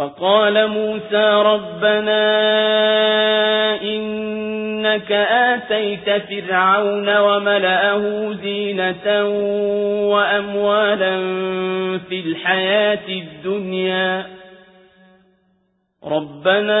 وقال موسى ربنا إنك آتيت فرعون وملأه زينة وأموالا في الحياة الدنيا. ربنا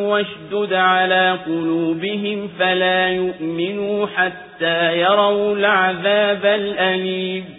واشدد على قلوبهم فلا يؤمنوا حتى يروا العذاب الأليم.